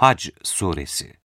Hac Suresi.